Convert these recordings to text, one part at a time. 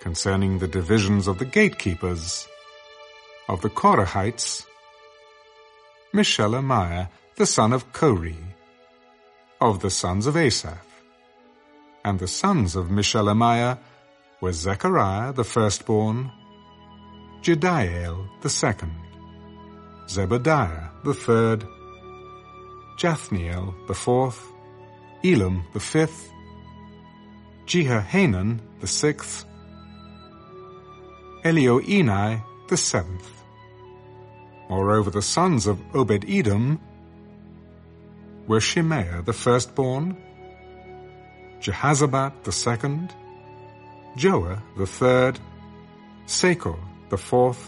concerning the divisions of the gatekeepers, of the Korahites, Meshelemiah, the son of Kore, of the sons of Asaph. And the sons of Meshelemiah were Zechariah the firstborn, Jediael the second, Zebadiah the third, Jathniel the fourth, Elam the fifth, Jehohanan the sixth, Elioenai the seventh. Moreover, the sons of Obed-Edom were Shemaiah the firstborn, Jehozabad the second, Joah the third, Sacar the fourth,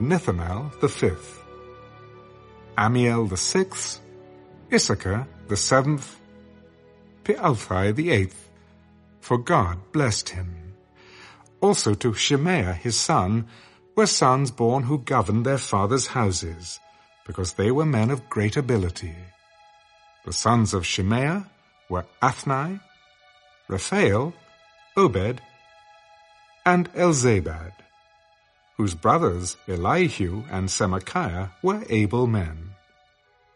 Nethanel the fifth, Amiel the sixth, Issachar the seventh, Peulthai the eighth, for God blessed him. Also to Shemaiah his son were sons born who governed their fathers' houses, because they were men of great ability. The sons of Shemaiah were Othni, Rephael, Obed, and Elzabad, whose brothers Elihu and Semachiah were able men.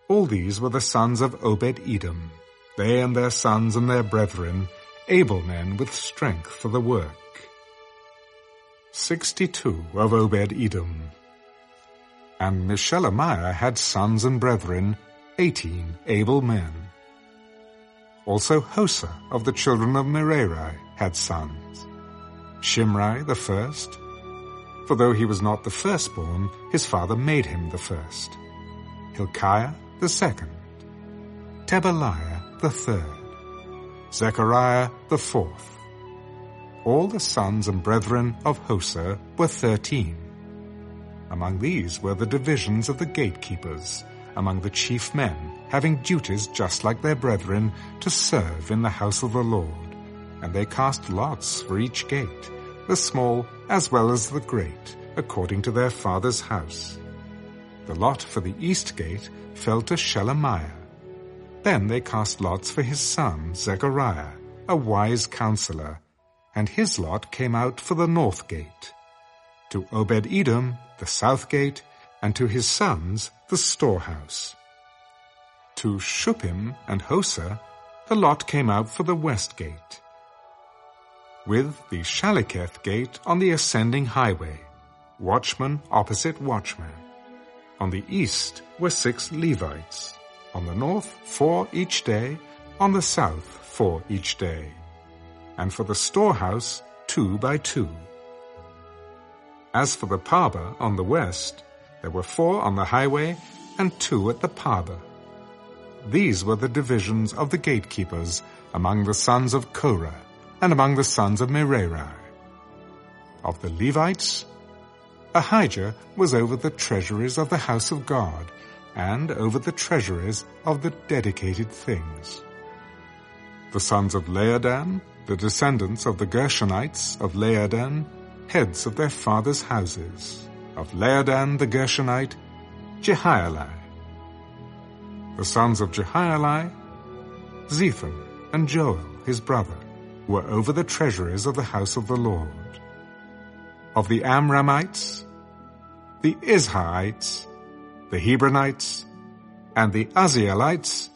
All these were the sons of Obed-Edom, they and their sons and their brethren, able men with strength for the work. Sixty-two of Obed-Edom. And Meshelemiah had sons and brethren, eighteen able men. Also Hosah of the children of Merari had sons. Shimri the first, for though he was not the firstborn, his father made him the first. Hilkiah the second. Tebaliah the third. Zechariah the fourth. All the sons and brethren of Hosah were thirteen. Among these were the divisions of the gatekeepers, among the chief men, having duties just like their brethren, to serve in the house of the Lord. And they cast lots for each gate, the small as well as the great, according to their father's house. The lot for the east gate fell to Shelemiah. Then they cast lots for his son, Zechariah, a wise counselor, and his lot came out for the north gate. To Obed-Edom, the south gate, and to his sons, the storehouse. To Shuppim and Hosah, the lot came out for the west gate, with the Shallecheth gate on the ascending highway, watchman opposite watchman. On the east were six Levites, on the north four each day, on the south four each day and for the storehouse two by two. As for the Parbar on the west, there were four on the highway and two at the Parbar. These were the divisions of the gatekeepers among the sons of Korah and among the sons of Merari. Of the Levites, Ahijah was over the treasuries of the house of God and over the treasuries of the dedicated things. The sons of Laadan the descendants of the Gershonites of Laadan, heads of their fathers' houses, of Laadan the Gershonite, Jehieli. The sons of Jehieli, Zetham and Joel, his brother, were over the treasuries of the house of the Lord. Of the Amramites, the Izharites, the Hebronites, and the Uzzielites,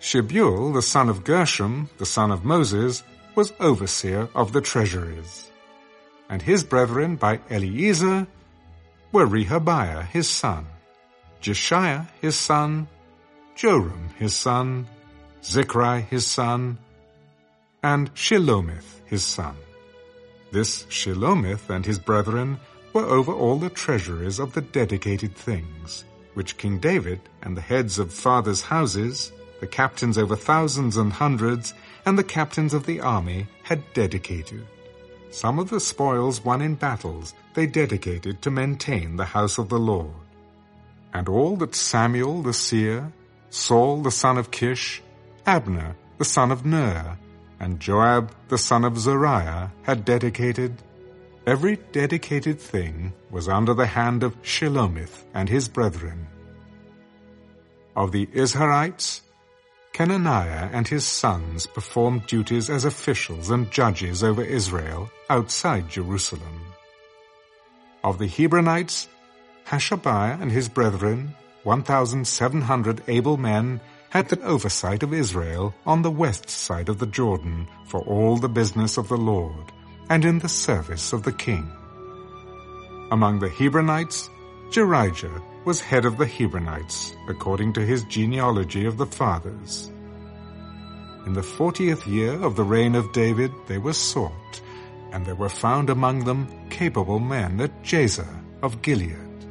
Shebuel, the son of Gershom, the son of Moses, was overseer of the treasuries. And his brethren by Eliezer were Rehabiah his son, Jeshaiah his son, Joram his son, Zichri his son, and Shelomith his son. This Shelomith and his brethren were over all the treasuries of the dedicated things, which King David and the heads of fathers' houses, the captains over thousands and hundreds, and the captains of the army had dedicated. Some of the spoils won in battles they dedicated to maintain the house of the Lord. And all that Samuel the seer, Saul the son of Kish, Abner the son of Ner, and Joab the son of Zeruiah had dedicated, every dedicated thing was under the hand of Shelomith and his brethren. Of the Izharites, Chenaniah and his sons performed duties as officials and judges over Israel outside Jerusalem. Of the Hebronites, Hashabiah and his brethren, 1,700 able men, had the oversight of Israel on the west side of the Jordan for all the business of the Lord, and in the service of the king. Among the Hebronites, Jerijah was head of the Hebronites, according to his genealogy of the fathers. In the fortieth year of the reign of David they were sought, and there were found among them capable men at Jazer of Gilead.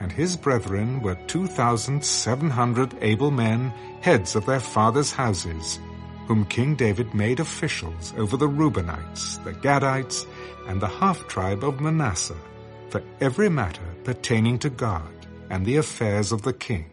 And his brethren were two thousand seven hundred able men, heads of their fathers' houses, whom King David made officials over the Reubenites, the Gadites, and the half-tribe of Manasseh, for every matter pertaining to God and the affairs of the king.